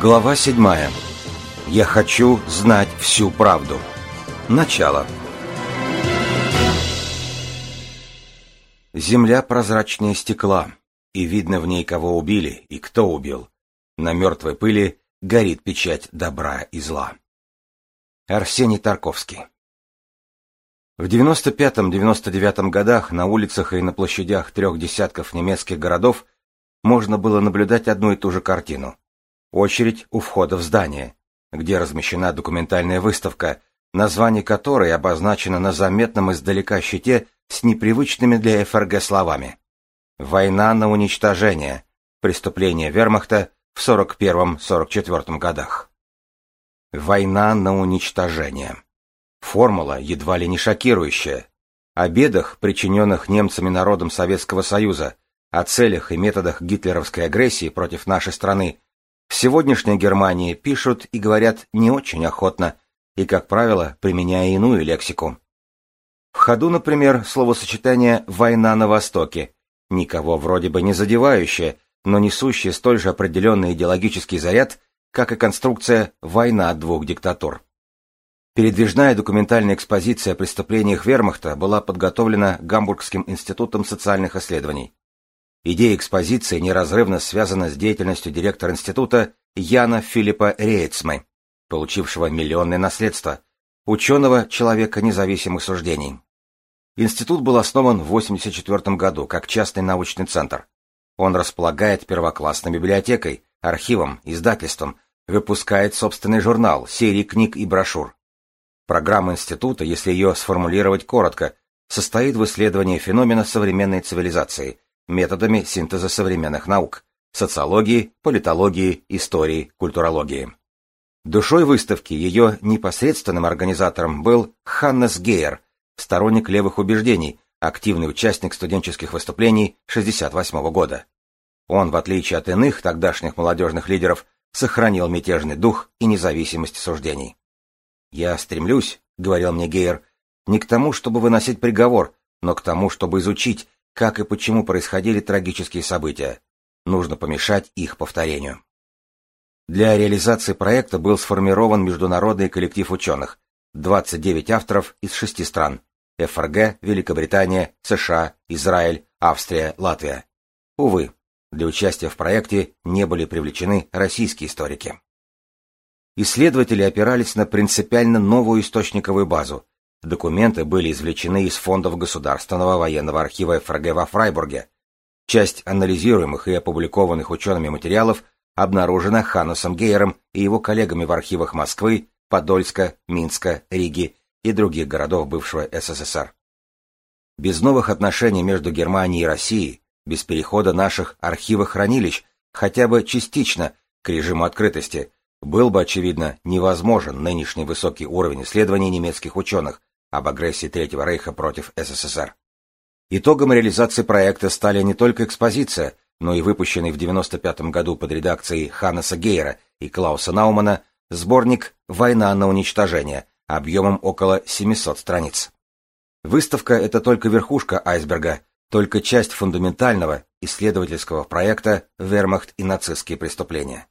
Глава 7. Я хочу знать всю правду. Начало. Земля прозрачнее стекла, и видно в ней, кого убили и кто убил. На мертвой пыли горит печать добра и зла. Арсений Тарковский В 95-99 годах на улицах и на площадях трех десятков немецких городов можно было наблюдать одну и ту же картину. Очередь у входа в здание, где размещена документальная выставка, название которой обозначено на заметном издалека щите с непривычными для ФРГ словами. «Война на уничтожение. Преступление вермахта в 41-44 годах». Война на уничтожение. Формула едва ли не шокирующая. О бедах, причиненных немцами народом Советского Союза, о целях и методах гитлеровской агрессии против нашей страны в сегодняшней Германии пишут и говорят не очень охотно и, как правило, применяя иную лексику. В ходу, например, словосочетание «война на Востоке», никого вроде бы не задевающее, но несущее столь же определенный идеологический заряд, как и конструкция «война двух диктатур». Передвижная документальная экспозиция о преступлениях вермахта была подготовлена Гамбургским институтом социальных исследований. Идея экспозиции неразрывно связана с деятельностью директора института Яна Филиппа Рейцмы, получившего миллионное наследство, ученого человека независимых суждений. Институт был основан в 1984 году как частный научный центр. Он располагает первоклассной библиотекой, архивом, издательством, выпускает собственный журнал, серии книг и брошюр. Программа института, если ее сформулировать коротко, состоит в исследовании феномена современной цивилизации – методами синтеза современных наук – социологии, политологии, истории, культурологии. Душой выставки ее непосредственным организатором был Ханнес Гейер, сторонник левых убеждений, активный участник студенческих выступлений 1968 года. Он, в отличие от иных тогдашних молодежных лидеров, сохранил мятежный дух и независимость суждений. «Я стремлюсь», — говорил мне Гейер, — «не к тому, чтобы выносить приговор, но к тому, чтобы изучить, как и почему происходили трагические события. Нужно помешать их повторению. Для реализации проекта был сформирован международный коллектив ученых, 29 авторов из шести стран – ФРГ, Великобритания, США, Израиль, Австрия, Латвия. Увы, для участия в проекте не были привлечены российские историки. Исследователи опирались на принципиально новую источниковую базу, Документы были извлечены из фондов Государственного военного архива ФРГ во Фрайбурге. Часть анализируемых и опубликованных учеными материалов обнаружена Ханусом Гейером и его коллегами в архивах Москвы, Подольска, Минска, Риги и других городов бывшего СССР. Без новых отношений между Германией и Россией, без перехода наших архивохранилищ хотя бы частично к режиму открытости, был бы, очевидно, невозможен нынешний высокий уровень исследований немецких ученых, об агрессии Третьего Рейха против СССР. Итогом реализации проекта стали не только экспозиция, но и выпущенный в 1995 году под редакцией Ханнеса Гейера и Клауса Наумана сборник «Война на уничтожение» объемом около 700 страниц. Выставка — это только верхушка айсберга, только часть фундаментального исследовательского проекта «Вермахт и нацистские преступления».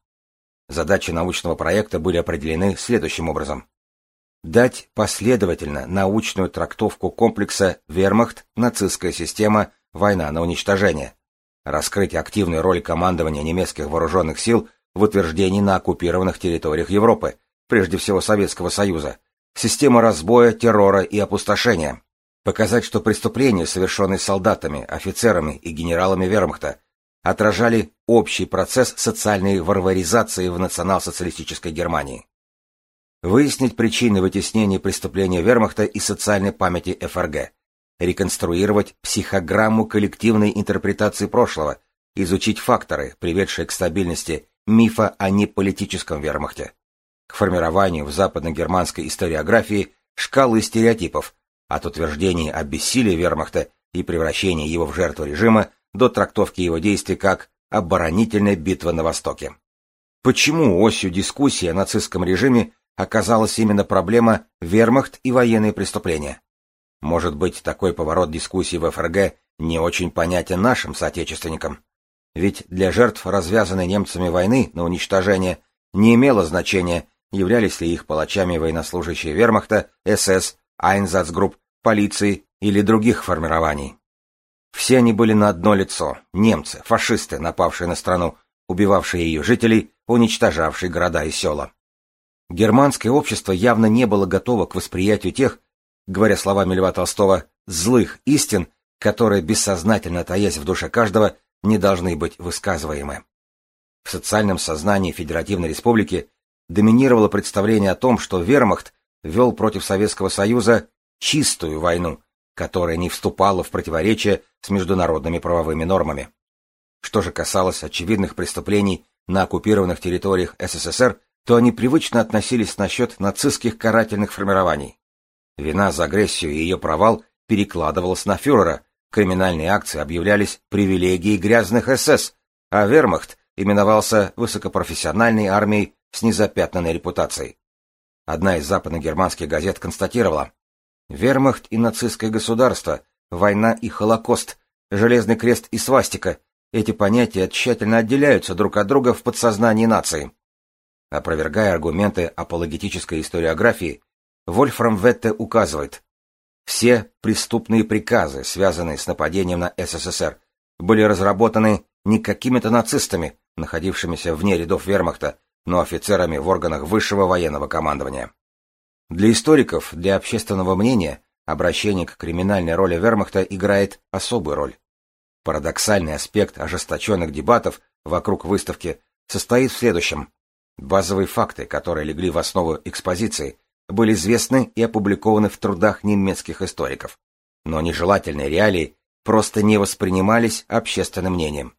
Задачи научного проекта были определены следующим образом дать последовательно научную трактовку комплекса «Вермахт. Нацистская система. Война на уничтожение», раскрыть активную роль командования немецких вооруженных сил в утверждении на оккупированных территориях Европы, прежде всего Советского Союза, система разбоя, террора и опустошения, показать, что преступления, совершенные солдатами, офицерами и генералами вермахта, отражали общий процесс социальной варваризации в национал-социалистической Германии выяснить причины вытеснения преступления вермахта из социальной памяти ФРГ, реконструировать психограмму коллективной интерпретации прошлого, изучить факторы, приведшие к стабильности мифа о неполитическом вермахте, к формированию в западно-германской историографии шкалы стереотипов, от утверждений о бессилии вермахта и превращении его в жертву режима до трактовки его действий как оборонительная битва на Востоке. Почему осью дискуссии о нацистском режиме оказалась именно проблема вермахт и военные преступления. Может быть, такой поворот дискуссии в ФРГ не очень понятен нашим соотечественникам. Ведь для жертв развязанной немцами войны на уничтожение Не имело значения, являлись ли их палачами военнослужащие вермахта, СС, Айнзацгрупп, полиции или других формирований. Все они были на одно лицо – немцы, фашисты, напавшие на страну, убивавшие ее жителей, уничтожавшие города и села. Германское общество явно не было готово к восприятию тех, говоря словами Льва Толстого, злых истин, которые, бессознательно таясь в душе каждого, не должны быть высказываемы. В социальном сознании Федеративной Республики доминировало представление о том, что вермахт вел против Советского Союза чистую войну, которая не вступала в противоречие с международными правовыми нормами. Что же касалось очевидных преступлений на оккупированных территориях СССР, то они привычно относились насчет нацистских карательных формирований. Вина за агрессию и ее провал перекладывалась на фюрера, криминальные акции объявлялись привилегией грязных СС, а вермахт именовался высокопрофессиональной армией с незапятнанной репутацией. Одна из западно-германских газет констатировала, «Вермахт и нацистское государство, война и Холокост, Железный крест и свастика — эти понятия тщательно отделяются друг от друга в подсознании нации». Опровергая аргументы апологетической историографии, Вольфрам Ветте указывает, все преступные приказы, связанные с нападением на СССР, были разработаны не какими-то нацистами, находившимися вне рядов вермахта, но офицерами в органах высшего военного командования. Для историков, для общественного мнения, обращение к криминальной роли вермахта играет особую роль. Парадоксальный аспект ожесточенных дебатов вокруг выставки состоит в следующем. Базовые факты, которые легли в основу экспозиции, были известны и опубликованы в трудах немецких историков, но нежелательные реалии просто не воспринимались общественным мнением.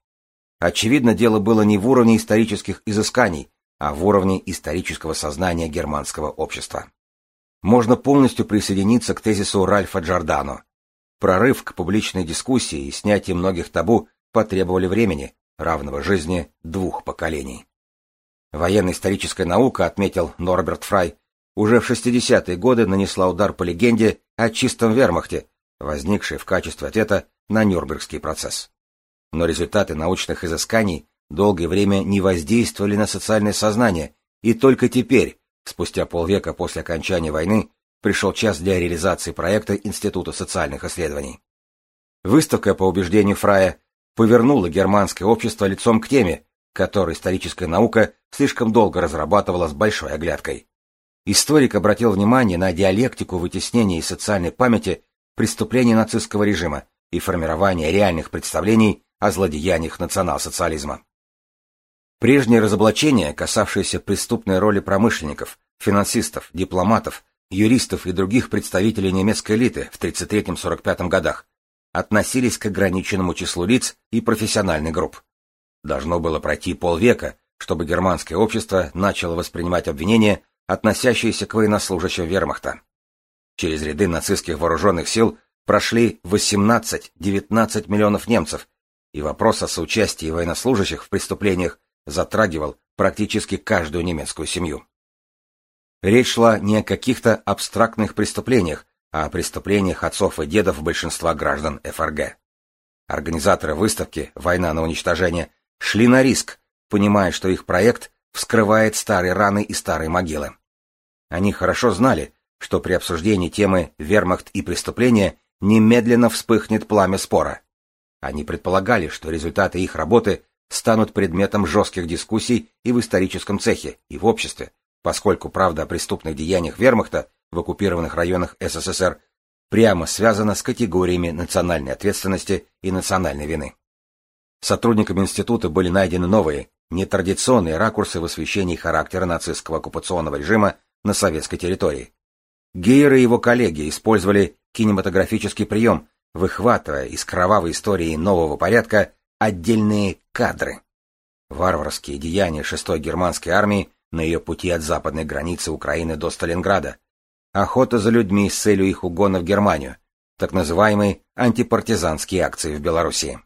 Очевидно, дело было не в уровне исторических изысканий, а в уровне исторического сознания германского общества. Можно полностью присоединиться к тезису Ральфа Джордано. Прорыв к публичной дискуссии и снятие многих табу потребовали времени, равного жизни двух поколений. Военно-историческая наука, отметил Норберт Фрай, уже в 60-е годы нанесла удар по легенде о чистом вермахте, возникшей в качестве ответа на Нюрнбергский процесс. Но результаты научных изысканий долгое время не воздействовали на социальное сознание, и только теперь, спустя полвека после окончания войны, пришел час для реализации проекта Института социальных исследований. Выставка, по убеждению Фрая, повернула германское общество лицом к теме, который историческая наука слишком долго разрабатывала с большой оглядкой. Историк обратил внимание на диалектику вытеснения из социальной памяти преступлений нацистского режима и формирования реальных представлений о злодеяниях национал-социализма. Прежние разоблачения, касавшиеся преступной роли промышленников, финансистов, дипломатов, юристов и других представителей немецкой элиты в 1933-1945 годах, относились к ограниченному числу лиц и профессиональных групп. Должно было пройти полвека, чтобы германское общество начало воспринимать обвинения, относящиеся к военнослужащим вермахта. Через ряды нацистских вооруженных сил прошли 18-19 миллионов немцев, и вопрос о соучастии военнослужащих в преступлениях затрагивал практически каждую немецкую семью. Речь шла не о каких-то абстрактных преступлениях, а о преступлениях отцов и дедов большинства граждан ФРГ. Организаторы выставки «Война на уничтожение» шли на риск, понимая, что их проект вскрывает старые раны и старые могилы. Они хорошо знали, что при обсуждении темы «Вермахт и преступления» немедленно вспыхнет пламя спора. Они предполагали, что результаты их работы станут предметом жестких дискуссий и в историческом цехе, и в обществе, поскольку правда о преступных деяниях вермахта в оккупированных районах СССР прямо связана с категориями национальной ответственности и национальной вины. Сотрудникам института были найдены новые, нетрадиционные ракурсы в освещении характера нацистского оккупационного режима на советской территории. Гейер и его коллеги использовали кинематографический прием, выхватывая из кровавой истории нового порядка отдельные кадры. Варварские деяния шестой германской армии на ее пути от западной границы Украины до Сталинграда, охота за людьми с целью их угона в Германию, так называемые антипартизанские акции в Белоруссии.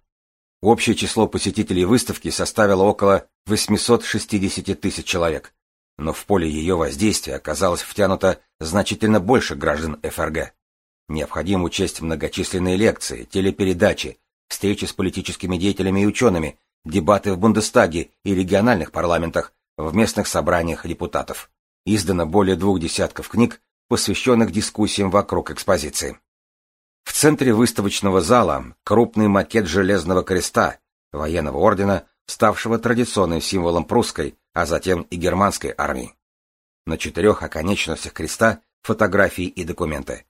Общее число посетителей выставки составило около 860 тысяч человек, но в поле ее воздействия оказалось втянуто значительно больше граждан ФРГ. Необходимо учесть многочисленные лекции, телепередачи, встречи с политическими деятелями и учеными, дебаты в Бундестаге и региональных парламентах, в местных собраниях депутатов. Издано более двух десятков книг, посвященных дискуссиям вокруг экспозиции. В центре выставочного зала крупный макет Железного Креста, военного ордена, ставшего традиционным символом прусской, а затем и германской армии. На четырех оконечностях креста фотографии и документы.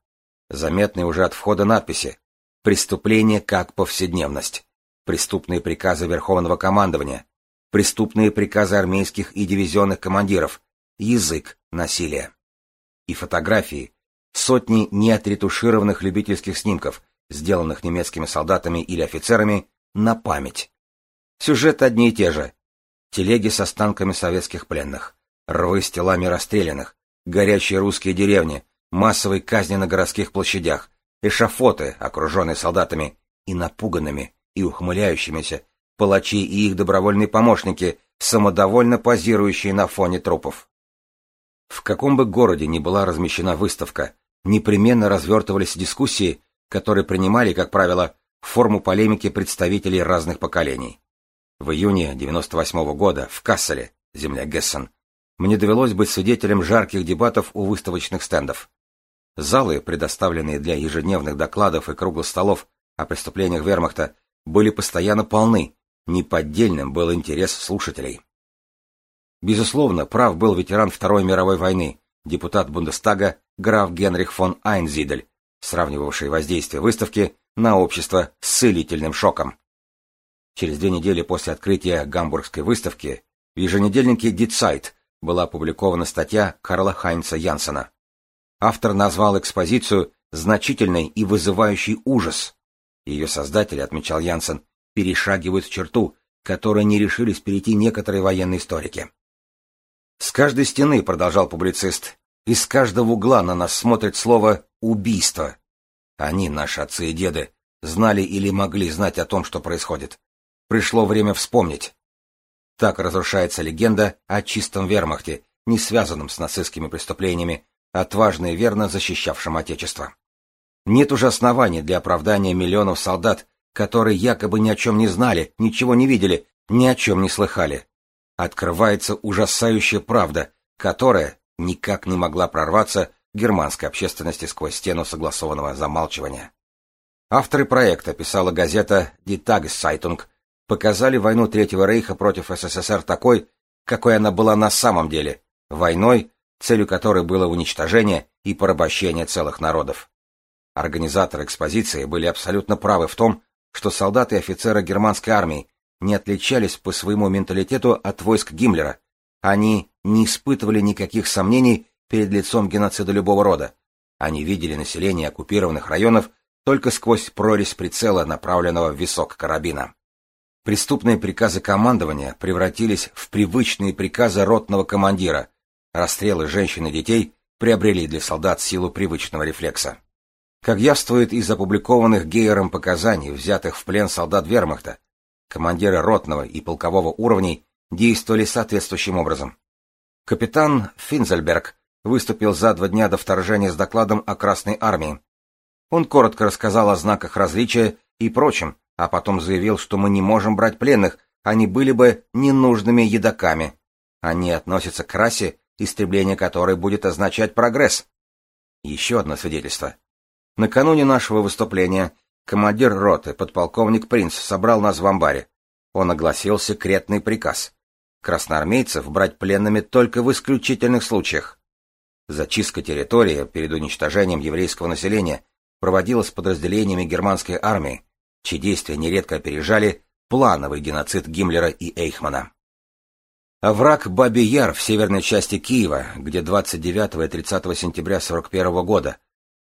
Заметные уже от входа надписи «Преступление как повседневность», «Преступные приказы Верховного командования», «Преступные приказы армейских и дивизионных командиров», «Язык насилия». И фотографии, сотни неотретушированных любительских снимков, сделанных немецкими солдатами или офицерами, на память. Сюжеты одни и те же. Телеги с останками советских пленных, рвы с телами расстрелянных, горящие русские деревни, массовые казни на городских площадях, эшафоты, окруженные солдатами, и напуганными, и ухмыляющимися, палачи и их добровольные помощники, самодовольно позирующие на фоне трупов. В каком бы городе ни была размещена выставка, непременно развертывались дискуссии, которые принимали, как правило, форму полемики представителей разных поколений. В июне 98 -го года в Касселе, земля Гессен, мне довелось быть свидетелем жарких дебатов у выставочных стендов. Залы, предоставленные для ежедневных докладов и круглых столов о преступлениях вермахта, были постоянно полны, неподдельным был интерес слушателей. Безусловно, прав был ветеран Второй мировой войны, депутат Бундестага граф Генрих фон Айнзидель, сравнивавший воздействие выставки на общество с целительным шоком. Через две недели после открытия Гамбургской выставки в еженедельнике Die Zeit была опубликована статья Карла Хайнца Янсена. Автор назвал экспозицию значительной и вызывающей ужас. Ее создатели, отмечал Янсен, перешагивают черту, которой не решились перейти некоторые военные историки. С каждой стены, продолжал публицист, из каждого угла на нас смотрит слово «убийство». Они, наши отцы и деды, знали или могли знать о том, что происходит. Пришло время вспомнить. Так разрушается легенда о чистом вермахте, не связанном с нацистскими преступлениями, отважно и верно защищавшем Отечество. Нет уже оснований для оправдания миллионов солдат, которые якобы ни о чем не знали, ничего не видели, ни о чем не слыхали. Открывается ужасающая правда, которая никак не могла прорваться германской общественности сквозь стену согласованного замалчивания. Авторы проекта, писала газета Die Tageszeitung, показали войну Третьего Рейха против СССР такой, какой она была на самом деле, войной, целью которой было уничтожение и порабощение целых народов. Организаторы экспозиции были абсолютно правы в том, что солдаты и офицеры германской армии не отличались по своему менталитету от войск Гиммлера. Они не испытывали никаких сомнений перед лицом геноцида любого рода. Они видели население оккупированных районов только сквозь прорезь прицела, направленного в висок карабина. Преступные приказы командования превратились в привычные приказы ротного командира. Расстрелы женщин и детей приобрели для солдат силу привычного рефлекса. Как явствует из опубликованных Гейером показаний, взятых в плен солдат вермахта, командиры ротного и полкового уровней действовали соответствующим образом. Капитан Финзельберг выступил за два дня до вторжения с докладом о Красной Армии. Он коротко рассказал о знаках различия и прочем, а потом заявил, что мы не можем брать пленных, они были бы ненужными едоками. Они относятся к расе, истребление которой будет означать прогресс. Еще одно свидетельство. Накануне нашего выступления командир роты, подполковник Принц, собрал нас в амбаре. Он огласил секретный приказ. Красноармейцев брать пленными только в исключительных случаях. Зачистка территории перед уничтожением еврейского населения проводилась подразделениями германской армии, чьи действия нередко опережали плановый геноцид Гиммлера и Эйхмана. Овраг Бабий Яр в северной части Киева, где 29 и 30 сентября 1941 года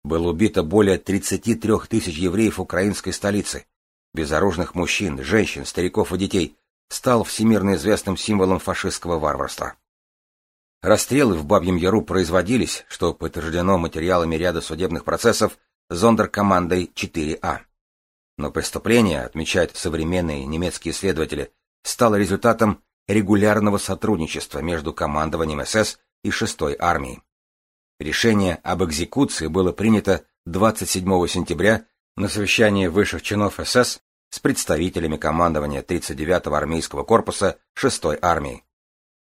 было убито более 33 тысяч евреев украинской столицы, безоружных мужчин, женщин, стариков и детей, стал всемирно известным символом фашистского варварства. Расстрелы в Бабьем Яру производились, что подтверждено материалами ряда судебных процессов зондеркомандой 4А. Но преступление, отмечают современные немецкие исследователи, стало результатом регулярного сотрудничества между командованием СС и 6-й армией. Решение об экзекуции было принято 27 сентября на совещании высших чинов СС с представителями командования 39-го армейского корпуса 6-й армии.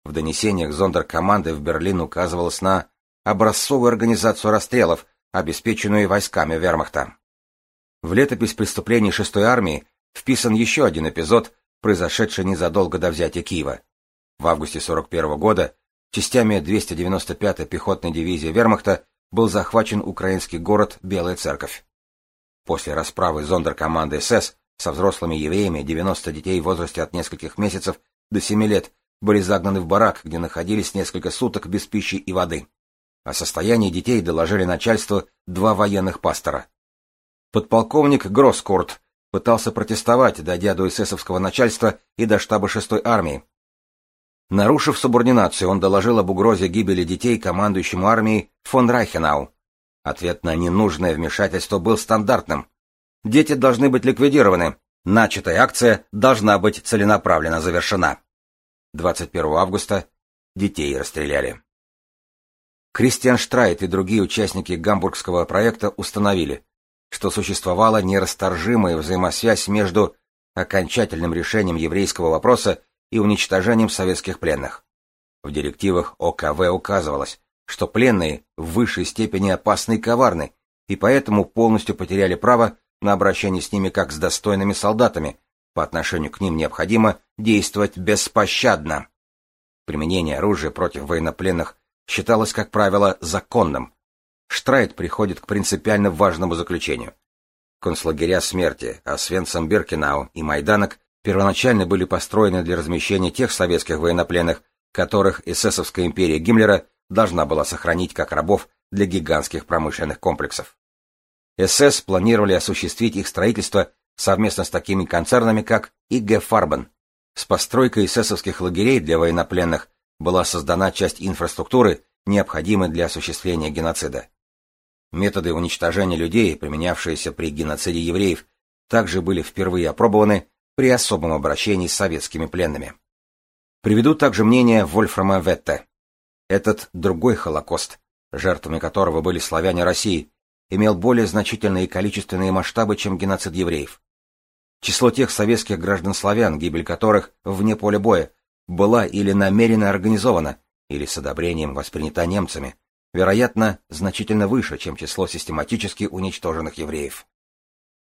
В донесениях зондеркоманды в Берлин указывалось на образцовую организацию расстрелов, обеспеченную войсками вермахта. В летопись преступлений 6-й армии вписан еще один эпизод, произошедший незадолго до взятия Киева. В августе 41 года частями 295-й пехотной дивизии вермахта был захвачен украинский город Белая Церковь. После расправы зондеркоманды СС со взрослыми евреями 90 детей в возрасте от нескольких месяцев до 7 лет были загнаны в барак, где находились несколько суток без пищи и воды. О состоянии детей доложили начальству два военных пастора. Подполковник Гроскорт пытался протестовать, дойдя до эсэсовского начальства и до штаба 6-й армии. Нарушив субординацию, он доложил об угрозе гибели детей командующему армией фон Райхенау. Ответ на ненужное вмешательство был стандартным. Дети должны быть ликвидированы. Начатая акция должна быть целенаправленно завершена. 21 августа детей расстреляли. Кристиан Штрайт и другие участники гамбургского проекта установили, что существовала нерасторжимая взаимосвязь между окончательным решением еврейского вопроса и уничтожением советских пленных. В директивах ОКВ указывалось, что пленные в высшей степени опасны и коварны, и поэтому полностью потеряли право на обращение с ними как с достойными солдатами, по отношению к ним необходимо действовать беспощадно. Применение оружия против военнопленных считалось, как правило, законным, Штрайт приходит к принципиально важному заключению. Концлагеря смерти Освенцим Биркенау и Майданок первоначально были построены для размещения тех советских военнопленных, которых эсэсовская империя Гиммлера должна была сохранить как рабов для гигантских промышленных комплексов. СС планировали осуществить их строительство совместно с такими концернами, как ИГ Фарбен. С постройкой эсэсовских лагерей для военнопленных была создана часть инфраструктуры, необходимой для осуществления геноцида. Методы уничтожения людей, применявшиеся при геноциде евреев, также были впервые опробованы при особом обращении с советскими пленными. Приведу также мнение Вольфрама Ветте. Этот другой Холокост, жертвами которого были славяне России, имел более значительные количественные масштабы, чем геноцид евреев. Число тех советских граждан-славян, гибель которых вне поля боя, была или намеренно организована, или с одобрением воспринята немцами, вероятно, значительно выше, чем число систематически уничтоженных евреев.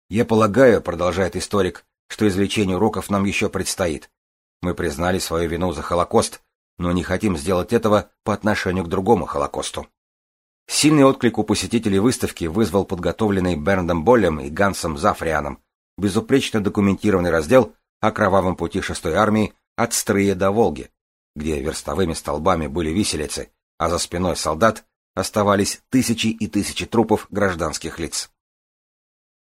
Я полагаю, продолжает историк, что извлечение уроков нам еще предстоит. Мы признали свою вину за Холокост, но не хотим сделать этого по отношению к другому Холокосту. Сильный отклик у посетителей выставки вызвал подготовленный Берндом Боллем и Гансом Зафрианом безупречно документированный раздел о кровавом пути шестой армии от Стрыя до Волги, где верстовыми столбами были виселицы, а за спиной солдат оставались тысячи и тысячи трупов гражданских лиц.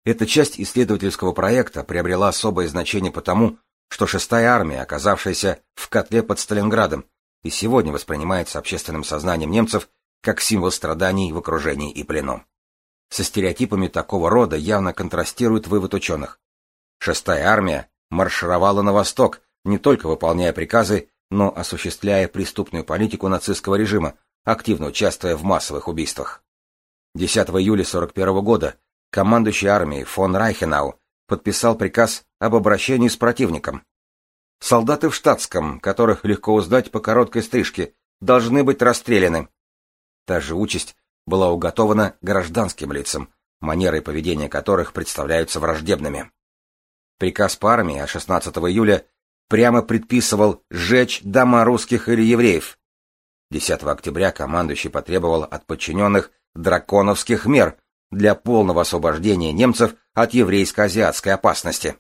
Эта часть исследовательского проекта приобрела особое значение потому, что шестая армия, оказавшаяся в котле под Сталинградом, и сегодня воспринимается общественным сознанием немцев как символ страданий в окружении и плену. Со стереотипами такого рода явно контрастирует вывод ученых. Шестая армия маршировала на восток, не только выполняя приказы, но осуществляя преступную политику нацистского режима, активно участвуя в массовых убийствах. 10 июля 1941 года командующий армией фон Райхенау подписал приказ об обращении с противником. Солдаты в штатском, которых легко узнать по короткой стрижке, должны быть расстреляны. Та же участь была уготована гражданским лицам, манеры поведения которых представляются враждебными. Приказ по армии от 16 июля прямо предписывал сжечь дома русских или евреев, 10 октября командующий потребовал от подчиненных драконовских мер для полного освобождения немцев от еврейско-азиатской опасности.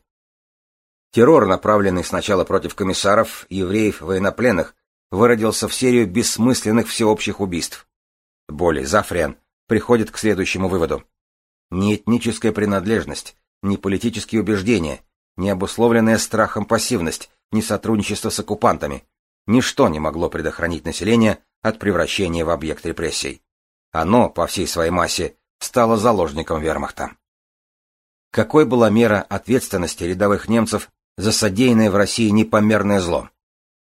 Террор, направленный сначала против комиссаров, евреев, военнопленных, выродился в серию бессмысленных всеобщих убийств. Более Зафриан приходит к следующему выводу. Ни этническая принадлежность, ни политические убеждения, ни обусловленная страхом пассивность, ни сотрудничество с оккупантами, Ничто не могло предохранить население от превращения в объект репрессий. Оно, по всей своей массе, стало заложником вермахта. Какой была мера ответственности рядовых немцев за содеянное в России непомерное зло?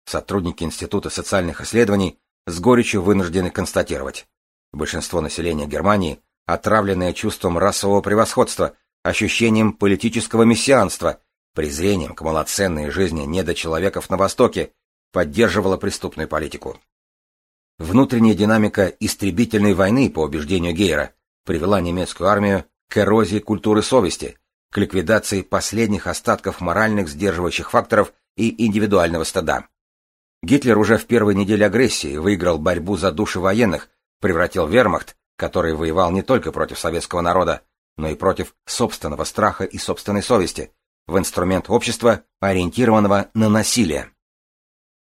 Сотрудники Института социальных исследований с горечью вынуждены констатировать. Большинство населения Германии, отравленное чувством расового превосходства, ощущением политического мессианства, презрением к малоценной жизни недочеловеков на Востоке, поддерживала преступную политику. Внутренняя динамика истребительной войны, по убеждению Гейера, привела немецкую армию к эрозии культуры совести, к ликвидации последних остатков моральных сдерживающих факторов и индивидуального стада. Гитлер уже в первой неделе агрессии выиграл борьбу за души военных, превратил вермахт, который воевал не только против советского народа, но и против собственного страха и собственной совести, в инструмент общества, ориентированного на насилие.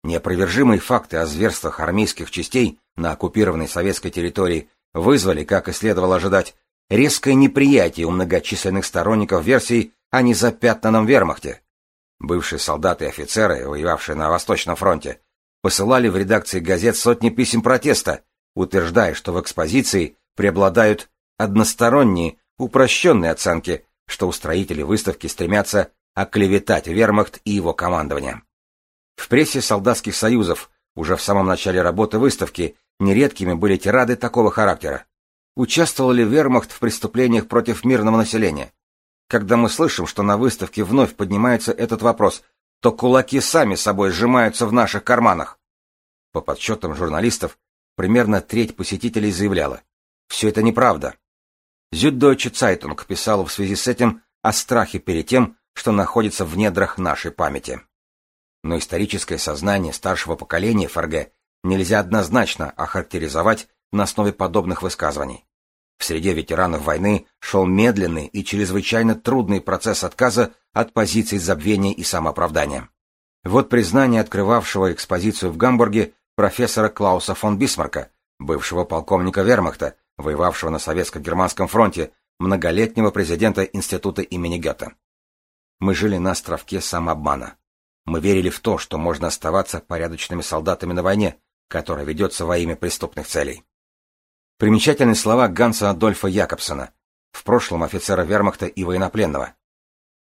Неопровержимые факты о зверствах армейских частей на оккупированной советской территории вызвали, как и следовало ожидать, резкое неприятие у многочисленных сторонников версии о незапятнанном вермахте. Бывшие солдаты и офицеры, воевавшие на Восточном фронте, посылали в редакции газет сотни писем протеста, утверждая, что в экспозиции преобладают односторонние, упрощенные оценки, что устроители выставки стремятся оклеветать вермахт и его командование. В прессе солдатских союзов уже в самом начале работы выставки нередкими были тирады такого характера. Участвовал ли вермахт в преступлениях против мирного населения? Когда мы слышим, что на выставке вновь поднимается этот вопрос, то кулаки сами собой сжимаются в наших карманах. По подсчетам журналистов, примерно треть посетителей заявляла, все это неправда. Зюддойче Цайтунг писал в связи с этим о страхе перед тем, что находится в недрах нашей памяти. Но историческое сознание старшего поколения ФРГ нельзя однозначно охарактеризовать на основе подобных высказываний. В среде ветеранов войны шел медленный и чрезвычайно трудный процесс отказа от позиций забвения и самооправдания. Вот признание открывавшего экспозицию в Гамбурге профессора Клауса фон Бисмарка, бывшего полковника вермахта, воевавшего на советско-германском фронте, многолетнего президента института имени Гёте. Мы жили на островке самообмана. Мы верили в то, что можно оставаться порядочными солдатами на войне, которая ведется во имя преступных целей. Примечательные слова Ганса Адольфа Якобсона, в прошлом офицера вермахта и военнопленного.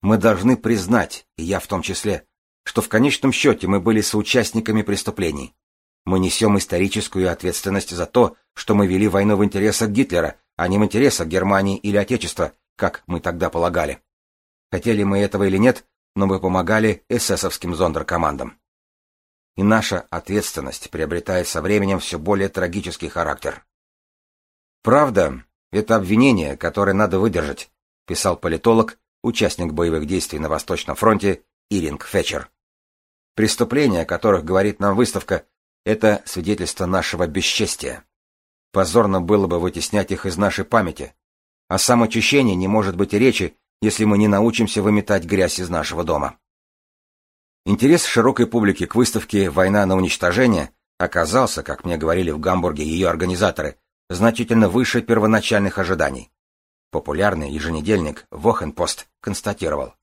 Мы должны признать, и я в том числе, что в конечном счете мы были соучастниками преступлений. Мы несем историческую ответственность за то, что мы вели войну в интересах Гитлера, а не в интересах Германии или Отечества, как мы тогда полагали. Хотели мы этого или нет, но мы помогали эсэсовским зондеркомандам. И наша ответственность приобретает со временем все более трагический характер. «Правда — это обвинение, которое надо выдержать», — писал политолог, участник боевых действий на Восточном фронте Иринг Фетчер. Преступления, о которых говорит нам выставка, это свидетельство нашего бесчестия. Позорно было бы вытеснять их из нашей памяти. О самоочищении не может быть и речи, если мы не научимся выметать грязь из нашего дома. Интерес широкой публики к выставке «Война на уничтожение» оказался, как мне говорили в Гамбурге ее организаторы, значительно выше первоначальных ожиданий. Популярный еженедельник «Вохенпост» констатировал.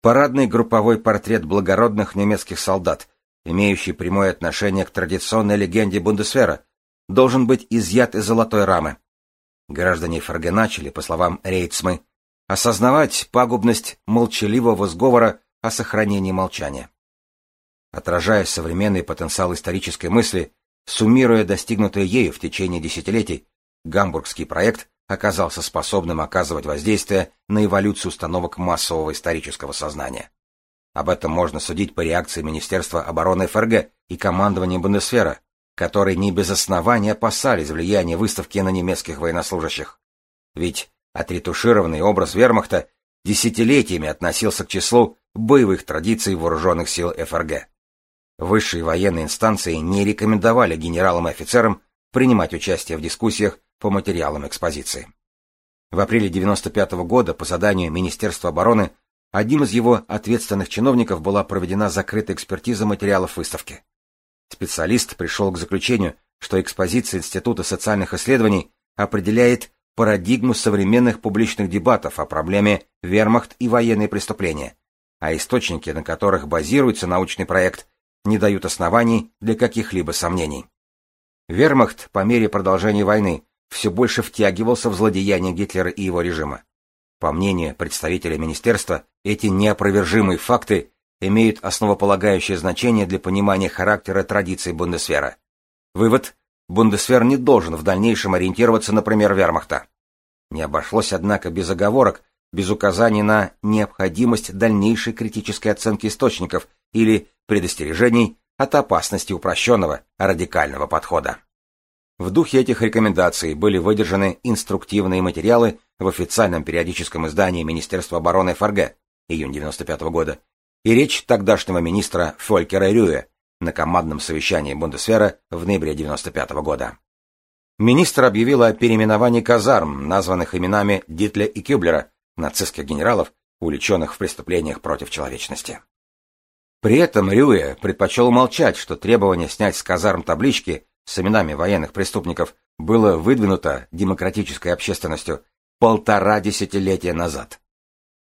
Парадный групповой портрет благородных немецких солдат, имеющий прямое отношение к традиционной легенде Бундесвера, должен быть изъят из золотой рамы. Граждане ФРГ начали, по словам Рейцмы, осознавать пагубность молчаливого сговора о сохранении молчания. Отражая современный потенциал исторической мысли, суммируя достигнутое ею в течение десятилетий, гамбургский проект оказался способным оказывать воздействие на эволюцию установок массового исторического сознания. Об этом можно судить по реакции Министерства обороны ФРГ и командования Бундесвера, которые не без основания опасались влияния выставки на немецких военнослужащих. Ведь Отретушированный образ вермахта десятилетиями относился к числу боевых традиций вооруженных сил ФРГ. Высшие военные инстанции не рекомендовали генералам и офицерам принимать участие в дискуссиях по материалам экспозиции. В апреле 1995 года по заданию Министерства обороны одним из его ответственных чиновников была проведена закрытая экспертиза материалов выставки. Специалист пришел к заключению, что экспозиция Института социальных исследований определяет парадигму современных публичных дебатов о проблеме вермахт и военные преступления, а источники, на которых базируется научный проект, не дают оснований для каких-либо сомнений. Вермахт по мере продолжения войны все больше втягивался в злодеяния Гитлера и его режима. По мнению представителя министерства, эти неопровержимые факты имеют основополагающее значение для понимания характера традиций Бундесвера. Вывод Бундесвер не должен в дальнейшем ориентироваться на пример вермахта. Не обошлось, однако, без оговорок, без указаний на необходимость дальнейшей критической оценки источников или предостережений от опасности упрощенного, радикального подхода. В духе этих рекомендаций были выдержаны инструктивные материалы в официальном периодическом издании Министерства обороны ФРГ июнь 95 года и речь тогдашнего министра Фолькера Рюе на командном совещании Бундесвера в ноябре 95 года. Министр объявил о переименовании казарм, названных именами Дитля и Кюблера, нацистских генералов, увлеченных в преступлениях против человечности. При этом Рюе предпочел умолчать, что требование снять с казарм таблички с именами военных преступников было выдвинуто демократической общественностью полтора десятилетия назад.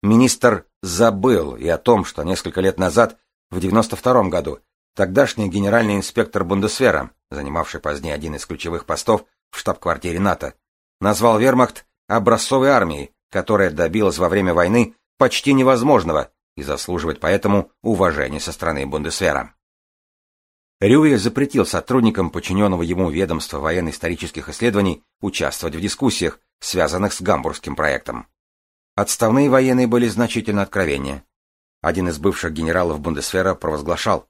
Министр забыл и о том, что несколько лет назад, в 92 году, тогдашний генеральный инспектор Бундесвера, занимавший позднее один из ключевых постов в штаб-квартире НАТО, назвал вермахт образцовой армией, которая добилась во время войны почти невозможного и заслуживает поэтому уважения со стороны Бундесвера. Рюе запретил сотрудникам подчиненного ему ведомства военно-исторических исследований участвовать в дискуссиях, связанных с гамбургским проектом. Отставные военные были значительно откровеннее. Один из бывших генералов Бундесвера провозглашал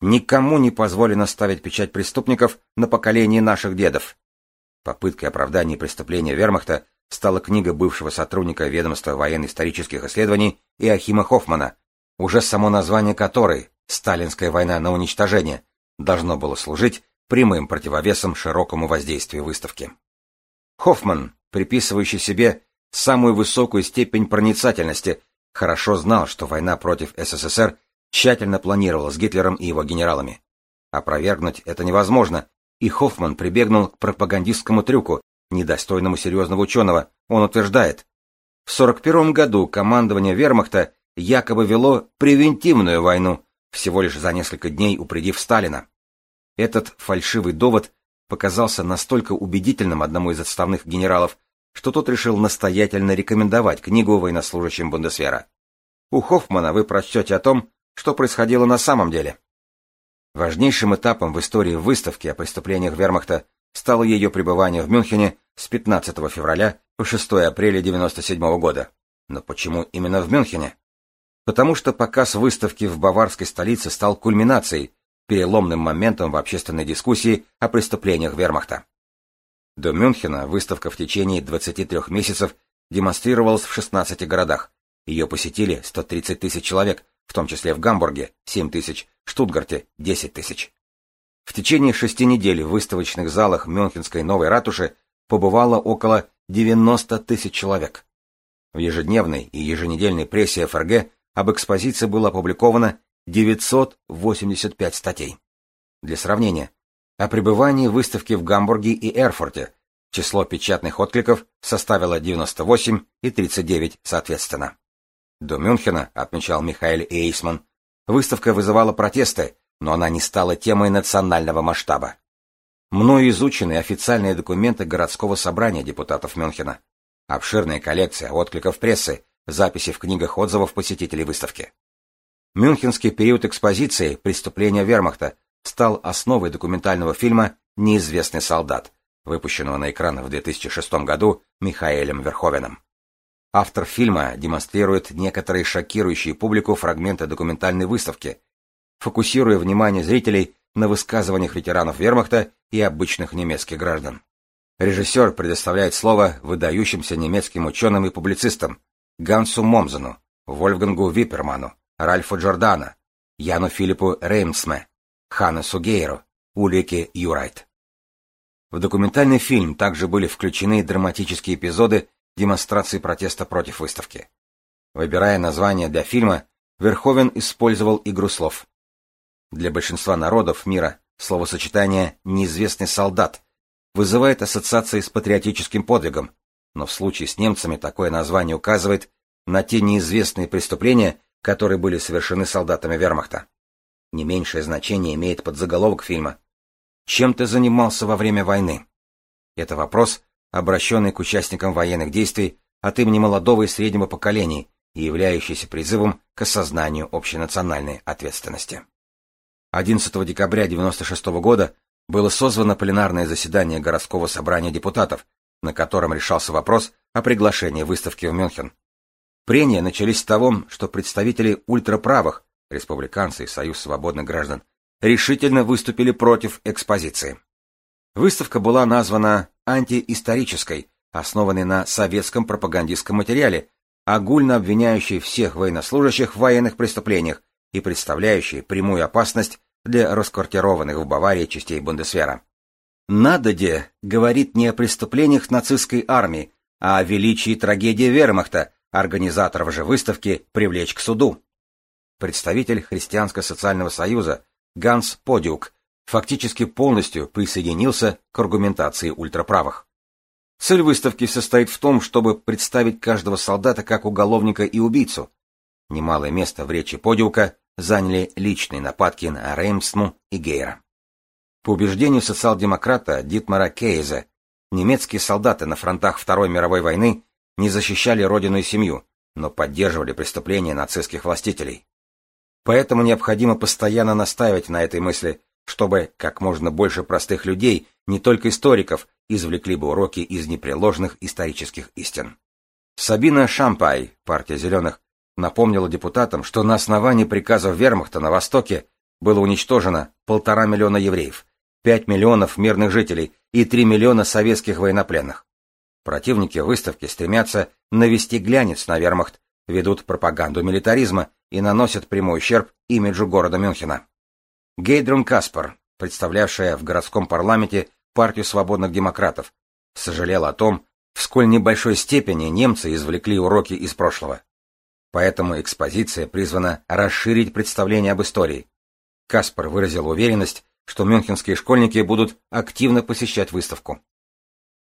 «Никому не позволено ставить печать преступников на поколение наших дедов». Попыткой оправдания преступления вермахта стала книга бывшего сотрудника ведомства военно-исторических исследований Иохима Хоффмана, уже само название которой «Сталинская война на уничтожение» должно было служить прямым противовесом широкому воздействию выставки. Хоффман, приписывающий себе самую высокую степень проницательности, хорошо знал, что война против СССР тщательно планировалась Гитлером и его генералами. Опровергнуть это невозможно, и Хоффман прибегнул к пропагандистскому трюку, недостойному серьезного ученого. Он утверждает, в 1941 году командование вермахта якобы вело превентивную войну, всего лишь за несколько дней упредив Сталина. Этот фальшивый довод показался настолько убедительным одному из отставных генералов, что тот решил настоятельно рекомендовать книгу военнослужащим Бундесвера. У Хоффмана вы прочтете о том, что происходило на самом деле. Важнейшим этапом в истории выставки о преступлениях вермахта стало ее пребывание в Мюнхене с 15 февраля по 6 апреля 1997 года. Но почему именно в Мюнхене? Потому что показ выставки в баварской столице стал кульминацией, переломным моментом в общественной дискуссии о преступлениях вермахта. До Мюнхена выставка в течение 23 месяцев демонстрировалась в 16 городах. Ее посетили 130 тысяч человек, в том числе в Гамбурге 7 тысяч, Штутгарте 10 тысяч. В течение шести недель в выставочных залах Мюнхенской новой ратуши побывало около 90 тысяч человек. В ежедневной и еженедельной прессе ФРГ об экспозиции было опубликовано 985 статей. Для сравнения, о пребывании выставки в Гамбурге и Эрфурте число печатных откликов составило 98 и 39 соответственно. До Мюнхена, отмечал Михаил Эйсман, выставка вызывала протесты, но она не стала темой национального масштаба. Мною изучены официальные документы городского собрания депутатов Мюнхена, обширная коллекция откликов прессы, записи в книгах отзывов посетителей выставки. Мюнхенский период экспозиции «Преступления вермахта» стал основой документального фильма «Неизвестный солдат», выпущенного на экран в 2006 году Михаэлем Верховеном. Автор фильма демонстрирует некоторые шокирующие публику фрагменты документальной выставки, фокусируя внимание зрителей на высказываниях ветеранов вермахта и обычных немецких граждан. Режиссер предоставляет слово выдающимся немецким ученым и публицистам Гансу Момзену, Вольфгангу Випперману, Ральфу Джордана, Яну Филиппу Реймсме, Ханнесу Гейру, Ульрике Юрайт. В документальный фильм также были включены драматические эпизоды демонстрации протеста против выставки. Выбирая название для фильма, Верховен использовал игру слов. Для большинства народов мира словосочетание «неизвестный солдат» вызывает ассоциации с патриотическим подвигом, но в случае с немцами такое название указывает на те неизвестные преступления, которые были совершены солдатами вермахта. Не меньшее значение имеет подзаголовок фильма. Чем ты занимался во время войны? Это вопрос, обращенный к участникам военных действий от имени молодого и среднего поколений и являющийся призывом к осознанию общенациональной ответственности. 11 декабря 1996 года было созвано пленарное заседание городского собрания депутатов, на котором решался вопрос о приглашении выставки в Мюнхен. Прения начались с того, что представители ультраправых, республиканцы и Союз свободных граждан, решительно выступили против экспозиции. Выставка была названа антиисторической, основанной на советском пропагандистском материале, огульно обвиняющей всех военнослужащих в военных преступлениях и представляющей прямую опасность для расквартированных в Баварии частей Бундесвера. Надоде говорит не о преступлениях нацистской армии, а о величии трагедии вермахта, организаторов же выставки привлечь к суду. Представитель Христианско-социального союза Ганс Подиук фактически полностью присоединился к аргументации ультраправых. Цель выставки состоит в том, чтобы представить каждого солдата как уголовника и убийцу. Немалое место в речи Подиука заняли личные нападки на Реймсму и Гейра. По убеждению социал-демократа Дитмара Кейза, немецкие солдаты на фронтах Второй мировой войны не защищали родину и семью, но поддерживали преступления нацистских властителей. Поэтому необходимо постоянно настаивать на этой мысли, чтобы как можно больше простых людей, не только историков, извлекли бы уроки из непреложных исторических истин. Сабина Шампай, партия зеленых, напомнила депутатам, что на основании приказов вермахта на Востоке было уничтожено полтора миллиона евреев, пять миллионов мирных жителей и три миллиона советских военнопленных. Противники выставки стремятся навести глянец на вермахт, ведут пропаганду милитаризма и наносят прямой ущерб имиджу города Мюнхена. Гейдрун Каспар, представлявшая в городском парламенте партию свободных демократов, сожалела о том, в сколь небольшой степени немцы извлекли уроки из прошлого. Поэтому экспозиция призвана расширить представление об истории. Каспар выразил уверенность, что мюнхенские школьники будут активно посещать выставку.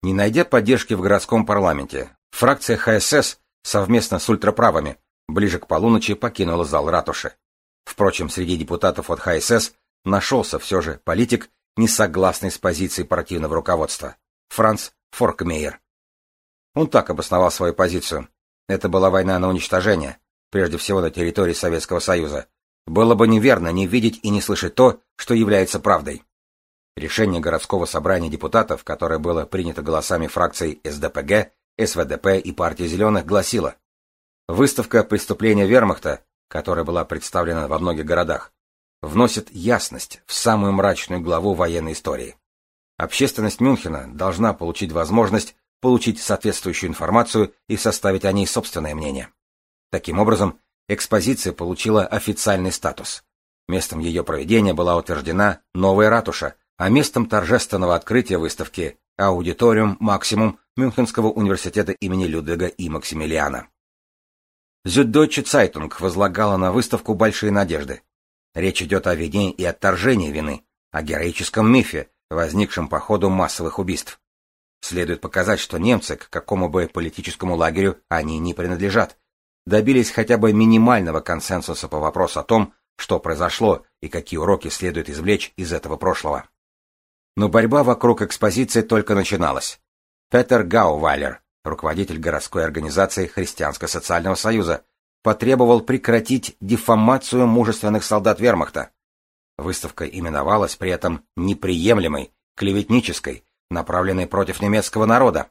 Не найдя поддержки в городском парламенте, фракция ХСС совместно с ультраправыми ближе к полуночи покинула зал ратуши. Впрочем, среди депутатов от ХСС нашелся все же политик, не согласный с позицией партийного руководства – Франц Форкмейер. Он так обосновал свою позицию. Это была война на уничтожение, прежде всего на территории Советского Союза. Было бы неверно не видеть и не слышать то, что является правдой. Решение городского собрания депутатов, которое было принято голосами фракций СДПГ, СВДП и партии зеленых, гласило «Выставка преступления вермахта, которая была представлена во многих городах, вносит ясность в самую мрачную главу военной истории. Общественность Мюнхена должна получить возможность получить соответствующую информацию и составить о ней собственное мнение. Таким образом, экспозиция получила официальный статус. Местом ее проведения была утверждена новая ратуша, а местом торжественного открытия выставки – аудиториум «Максимум» Мюнхенского университета имени Людвига и Максимилиана. Süddeutsche Zeitung возлагала на выставку большие надежды. Речь идет о вине и отторжении вины, о героическом мифе, возникшем по ходу массовых убийств. Следует показать, что немцы, к какому бы политическому лагерю они не принадлежат, добились хотя бы минимального консенсуса по вопросу о том, что произошло и какие уроки следует извлечь из этого прошлого. Но борьба вокруг экспозиции только начиналась. Петер Гаувайлер, руководитель городской организации Христианско-социального союза, потребовал прекратить дефамацию мужественных солдат вермахта. Выставка именовалась при этом неприемлемой, клеветнической, направленной против немецкого народа.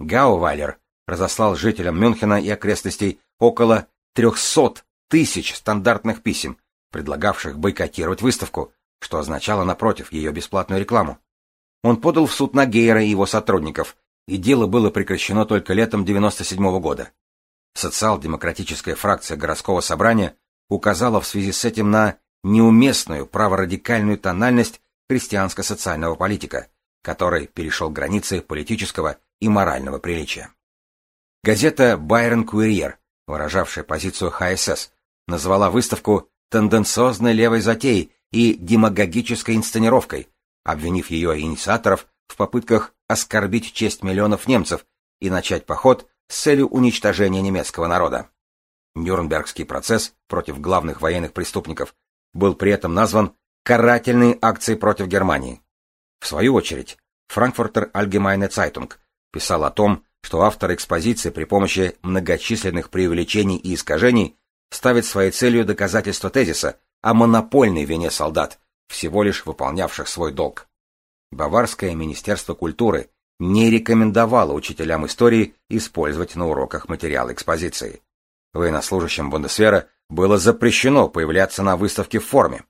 Гаувайлер разослал жителям Мюнхена и окрестностей около 300 тысяч стандартных писем, предлагавших бойкотировать выставку, что означало, напротив, ее бесплатную рекламу. Он подал в суд на Гейера и его сотрудников, и дело было прекращено только летом 97 -го года. Социал-демократическая фракция городского собрания указала в связи с этим на неуместную праворадикальную тональность христианско-социального политика, который перешел границы политического и морального приличия. Газета «Байрон Куирьер», выражавшая позицию ХСС, назвала выставку тенденциозной левой затеей и демагогической инсценировкой, обвинив ее инициаторов в попытках оскорбить честь миллионов немцев и начать поход с целью уничтожения немецкого народа. Нюрнбергский процесс против главных военных преступников был при этом назван карательной акцией против Германии. В свою очередь, Frankfurter Allgemeine Zeitung писал о том, что автор экспозиции при помощи многочисленных преувеличений и искажений ставит своей целью доказательство тезиса о монопольной вине солдат, всего лишь выполнявших свой долг. Баварское министерство культуры не рекомендовало учителям истории использовать на уроках материал экспозиции. Военнослужащим Бундесвера было запрещено появляться на выставке в форме.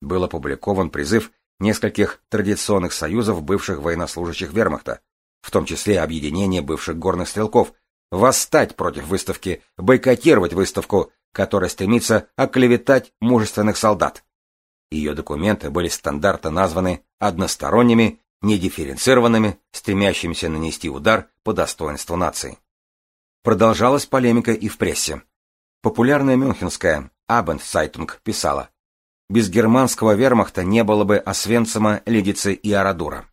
Был опубликован призыв нескольких традиционных союзов бывших военнослужащих вермахта, в том числе объединение бывших горных стрелков, восстать против выставки, бойкотировать выставку, которая стремится оклеветать мужественных солдат. Ее документы были стандартно названы односторонними, недифференцированными, стремящимися нанести удар по достоинству нации. Продолжалась полемика и в прессе. Популярная мюнхенская Абендцайтунг писала, без германского вермахта не было бы Освенцима, Лидицы и Орадура.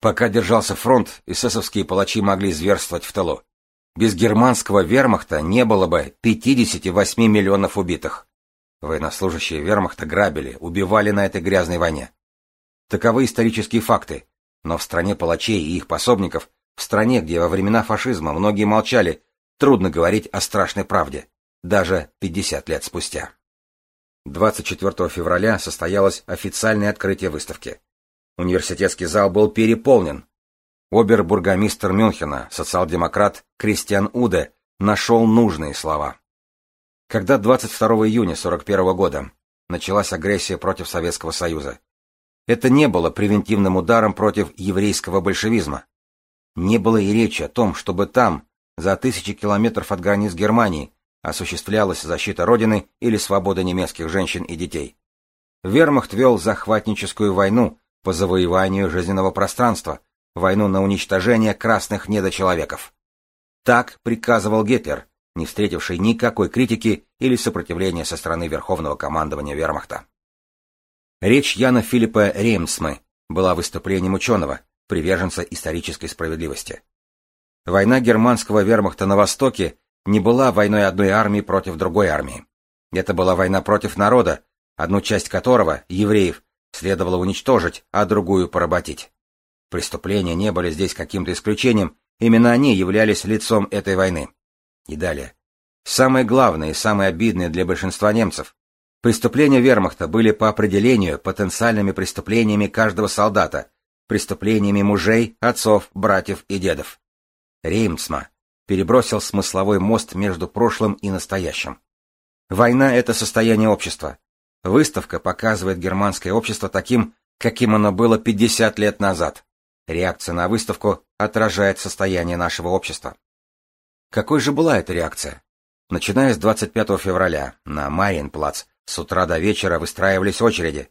Пока держался фронт, эсэсовские палачи могли зверствовать в тылу. Без германского вермахта не было бы 58 миллионов убитых. Военнослужащие вермахта грабили, убивали на этой грязной войне. Таковы исторические факты. Но в стране палачей и их пособников, в стране, где во времена фашизма многие молчали, трудно говорить о страшной правде, даже 50 лет спустя. 24 февраля состоялось официальное открытие выставки. Университетский зал был переполнен. Обер-бургомистр Мюнхена, социал-демократ Кристиан Уде, нашел нужные слова. Когда 22 июня 1941 года началась агрессия против Советского Союза, это не было превентивным ударом против еврейского большевизма. Не было и речи о том, чтобы там, за тысячи километров от границ Германии, осуществлялась защита Родины или свобода немецких женщин и детей. Вермахт вел захватническую войну по завоеванию жизненного пространства, войну на уничтожение красных недочеловеков. Так приказывал Гитлер, не встретивший никакой критики или сопротивления со стороны Верховного командования Вермахта. Речь Яна Филиппа Реймсмы была выступлением ученого, приверженца исторической справедливости. Война германского вермахта на Востоке не была войной одной армии против другой армии. Это была война против народа, одну часть которого, евреев, следовало уничтожить, а другую поработить. Преступления не были здесь каким-то исключением, именно они являлись лицом этой войны. И далее. Самое главное и самое обидное для большинства немцев. Преступления вермахта были по определению потенциальными преступлениями каждого солдата, преступлениями мужей, отцов, братьев и дедов. Реймсма перебросил смысловой мост между прошлым и настоящим. Война — это состояние общества. Выставка показывает германское общество таким, каким оно было 50 лет назад. Реакция на выставку отражает состояние нашего общества. Какой же была эта реакция? Начиная с 25 февраля на Мариенплац с утра до вечера выстраивались очереди.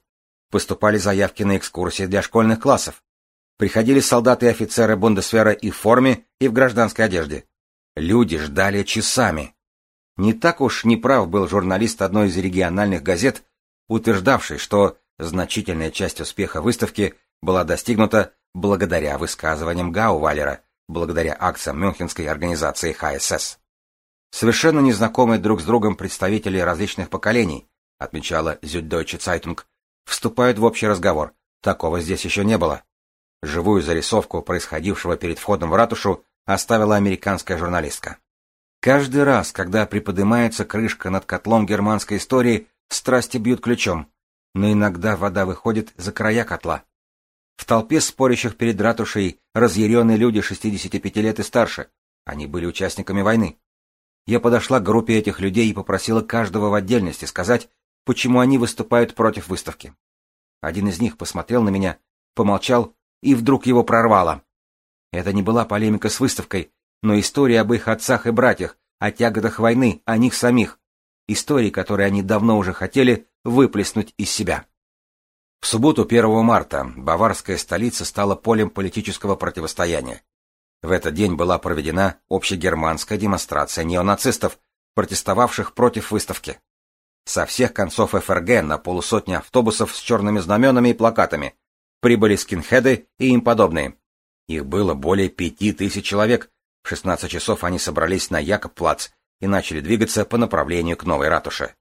Поступали заявки на экскурсии для школьных классов. Приходили солдаты и офицеры Бундесвера и в форме, и в гражданской одежде. Люди ждали часами. Не так уж неправ был журналист одной из региональных газет, утверждавший, что значительная часть успеха выставки была достигнута благодаря высказываниям Гаувалера, благодаря акциям Мюнхенской организации ХСС. Совершенно незнакомые друг с другом представители различных поколений, отмечала Süddeutsche Zeitung, вступают в общий разговор. Такого здесь еще не было. Живую зарисовку происходившего перед входом в ратушу оставила американская журналистка. Каждый раз, когда приподнимается крышка над котлом германской истории, страсти бьют ключом, но иногда вода выходит за края котла. В толпе спорящих перед ратушей разъяренные люди 65 лет и старше. Они были участниками войны. Я подошла к группе этих людей и попросила каждого в отдельности сказать, почему они выступают против выставки. Один из них посмотрел на меня, помолчал, и вдруг его прорвало. Это не была полемика с выставкой, но история об их отцах и братьях, о тяготах войны, о них самих. Истории, которые они давно уже хотели выплеснуть из себя. В субботу 1 марта баварская столица стала полем политического противостояния. В этот день была проведена общегерманская демонстрация неонацистов, протестовавших против выставки. Со всех концов ФРГ на полусотни автобусов с черными знаменами и плакатами прибыли скинхеды и им подобные. Их было более пяти тысяч человек. В 16 часов они собрались на Якобплац и начали двигаться по направлению к новой ратуше.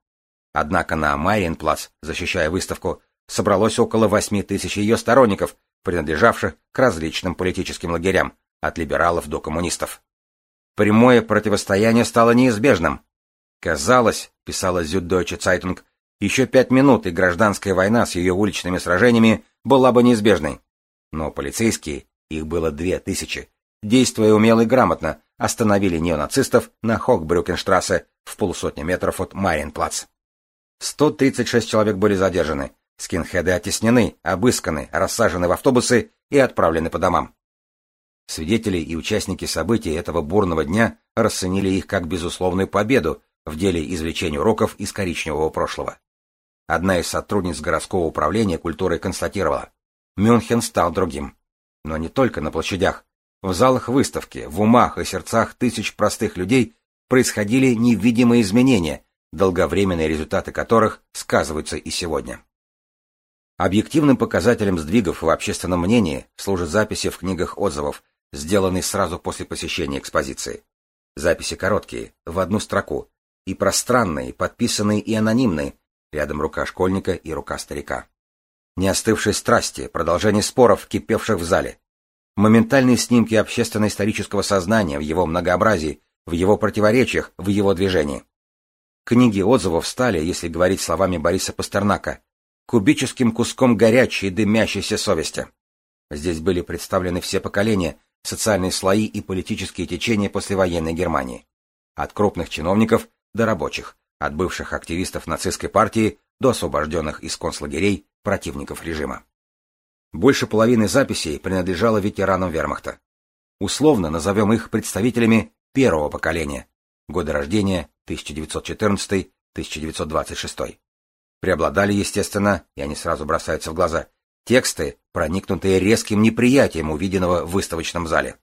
Однако на Майенплац, защищая выставку, собралось около восьми тысяч ее сторонников, принадлежавших к различным политическим лагерям, от либералов до коммунистов. Прямое противостояние стало неизбежным. Казалось, писала Süddeutsche Zeitung, еще пять минут и гражданская война с ее уличными сражениями была бы неизбежной. Но полицейские их было две тысячи, действуя умело и грамотно, остановили неонацистов на Хокбрюкенштрассе в полусотни метров от Майенплац. 136 человек были задержаны, Скинхеды оттеснены, обысканы, рассажены в автобусы и отправлены по домам. Свидетели и участники событий этого бурного дня расценили их как безусловную победу в деле извлечения уроков из коричневого прошлого. Одна из сотрудниц городского управления культуры констатировала, Мюнхен стал другим. Но не только на площадях. В залах выставки, в умах и сердцах тысяч простых людей происходили невидимые изменения, долговременные результаты которых сказываются и сегодня. Объективным показателем сдвигов в общественном мнении служат записи в книгах отзывов, сделанные сразу после посещения экспозиции. Записи короткие, в одну строку, и пространные, подписанные и анонимные, Рядом рука школьника и рука старика. Не остывшие страсти, продолжение споров, кипевших в зале. Моментальные снимки общественно-исторического сознания в его многообразии, в его противоречиях, в его движении. Книги отзывов стали, если говорить словами Бориса Пастернака, кубическим куском горячей дымящейся совести. Здесь были представлены все поколения, социальные слои и политические течения послевоенной Германии. От крупных чиновников до рабочих, от бывших активистов нацистской партии до освобожденных из концлагерей противников режима. Больше половины записей принадлежало ветеранам вермахта. Условно назовем их представителями первого поколения, года рождения 1914-1926. Преобладали, естественно, и они сразу бросаются в глаза, тексты, проникнутые резким неприятием увиденного в выставочном зале.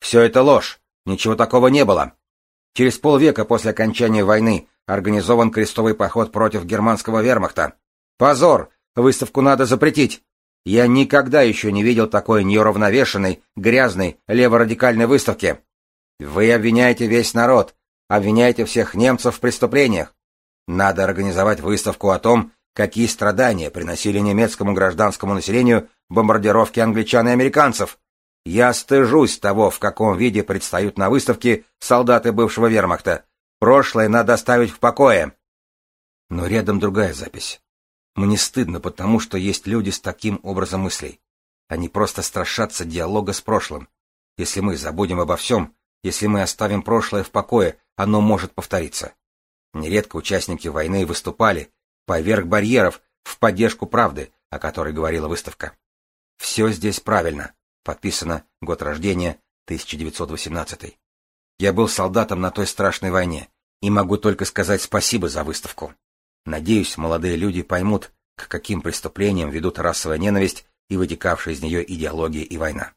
Все это ложь, ничего такого не было. Через полвека после окончания войны организован крестовый поход против германского вермахта. Позор! Выставку надо запретить! Я никогда еще не видел такой неуравновешенной, грязной, леворадикальной выставки. Вы обвиняете весь народ, обвиняете всех немцев в преступлениях. Надо организовать выставку о том, какие страдания приносили немецкому гражданскому населению бомбардировки англичан и американцев. Я стыжусь того, в каком виде предстают на выставке солдаты бывшего вермахта, Прошлое надо оставить в покое. Но рядом другая запись. Мне стыдно, потому что есть люди с таким образом мыслей. Они просто страшатся диалога с прошлым. Если мы забудем обо всем, если мы оставим прошлое в покое, оно может повториться. Нередко участники войны выступали, поверх барьеров, в поддержку правды, о которой говорила выставка. Все здесь правильно. Подписано год рождения 1918. Я был солдатом на той страшной войне и могу только сказать спасибо за выставку. Надеюсь, молодые люди поймут, к каким преступлениям ведут расовая ненависть и вытекавшая из нее идеология и война.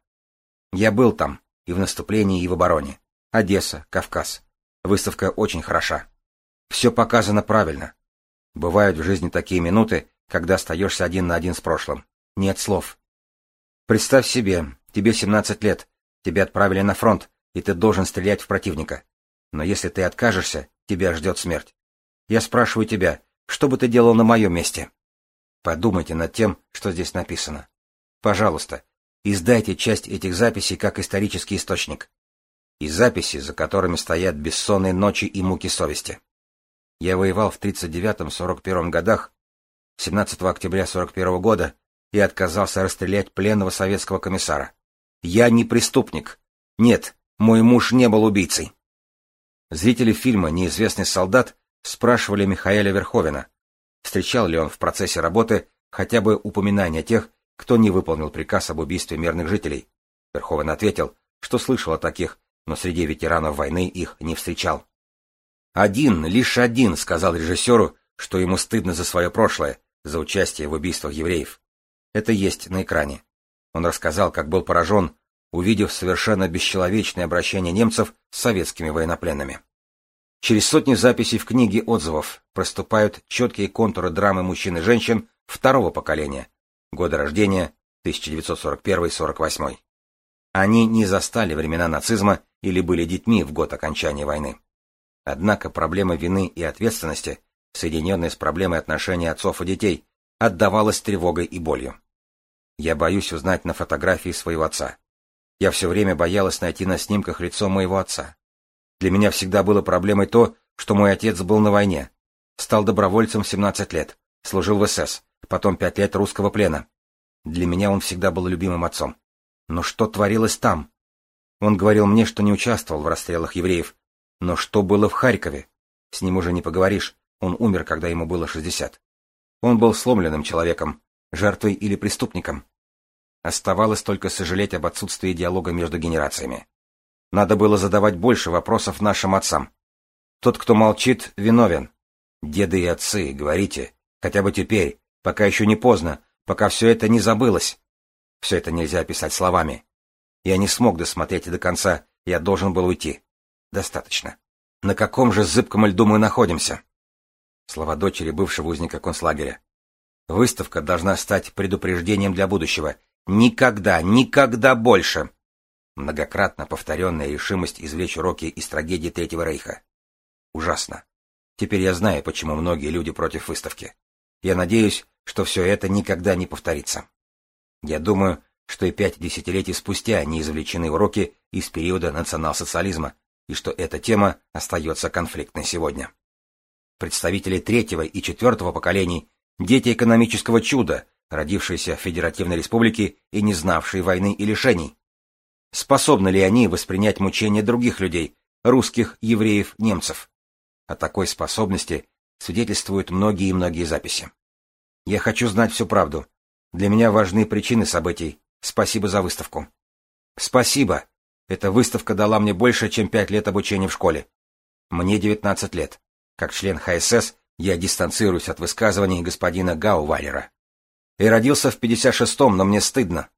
Я был там, и в наступлении, и в обороне. Одесса, Кавказ. Выставка очень хороша. Все показано правильно. Бывают в жизни такие минуты, когда остаешься один на один с прошлым. Нет слов. Представь себе, тебе 17 лет, тебя отправили на фронт, и ты должен стрелять в противника. Но если ты откажешься, тебя ждет смерть. Я спрашиваю тебя, что бы ты делал на моем месте? Подумайте над тем, что здесь написано. Пожалуйста, издайте часть этих записей как исторический источник. И записи, за которыми стоят бессонные ночи и муки совести. Я воевал в 39-41 годах, 17 октября 41 года, и отказался расстрелять пленного советского комиссара. Я не преступник. Нет, мой муж не был убийцей. Зрители фильма «Неизвестный солдат» спрашивали Михаэля Верховена, встречал ли он в процессе работы хотя бы упоминание тех, кто не выполнил приказ об убийстве мирных жителей. Верховен ответил, что слышал о таких, но среди ветеранов войны их не встречал. Один, лишь один, сказал режиссеру, что ему стыдно за свое прошлое, за участие в убийствах евреев. Это есть на экране. Он рассказал, как был поражен, увидев совершенно бесчеловечное обращение немцев с советскими военнопленными. Через сотни записей в книге отзывов проступают четкие контуры драмы мужчин и женщин второго поколения, года рождения 1941-48. Они не застали времена нацизма или были детьми в год окончания войны. Однако проблема вины и ответственности, соединенная с проблемой отношений отцов и детей, отдавалась тревогой и болью. Я боюсь узнать на фотографии своего отца. Я все время боялась найти на снимках лицо моего отца. Для меня всегда было проблемой то, что мой отец был на войне. Стал добровольцем в 17 лет, служил в СС, потом пять лет русского плена. Для меня он всегда был любимым отцом. Но что творилось там? Он говорил мне, что не участвовал в расстрелах евреев. Но что было в Харькове? С ним уже не поговоришь, он умер, когда ему было 60. Он был сломленным человеком, жертвой или преступником. Оставалось только сожалеть об отсутствии диалога между генерациями. Надо было задавать больше вопросов нашим отцам. Тот, кто молчит, виновен. Деды и отцы, говорите, хотя бы теперь, пока еще не поздно, пока все это не забылось. Все это нельзя описать словами. Я не смог досмотреть до конца, я должен был уйти. Достаточно. На каком же зыбком льду мы находимся? Слова дочери бывшего узника концлагеря. Выставка должна стать предупреждением для будущего. Никогда, никогда больше! Многократно повторенная решимость извлечь уроки из трагедии Третьего Рейха. Ужасно. Теперь я знаю, почему многие люди против выставки. Я надеюсь, что все это никогда не повторится. Я думаю, что и пять десятилетий спустя не извлечены уроки из периода национал-социализма, и что эта тема остается конфликтной сегодня. Представители третьего и четвертого поколений – дети экономического чуда, родившиеся в Федеративной Республике и не знавшие войны и лишений. Способны ли они воспринять мучения других людей, русских, евреев, немцев? О такой способности свидетельствуют многие и многие записи. Я хочу знать всю правду. Для меня важны причины событий. Спасибо за выставку. Спасибо. Эта выставка дала мне больше, чем пять лет обучения в школе. Мне 19 лет. Как член ХСС я дистанцируюсь от высказываний господина Гаувалера. И родился в 56-м, но мне стыдно.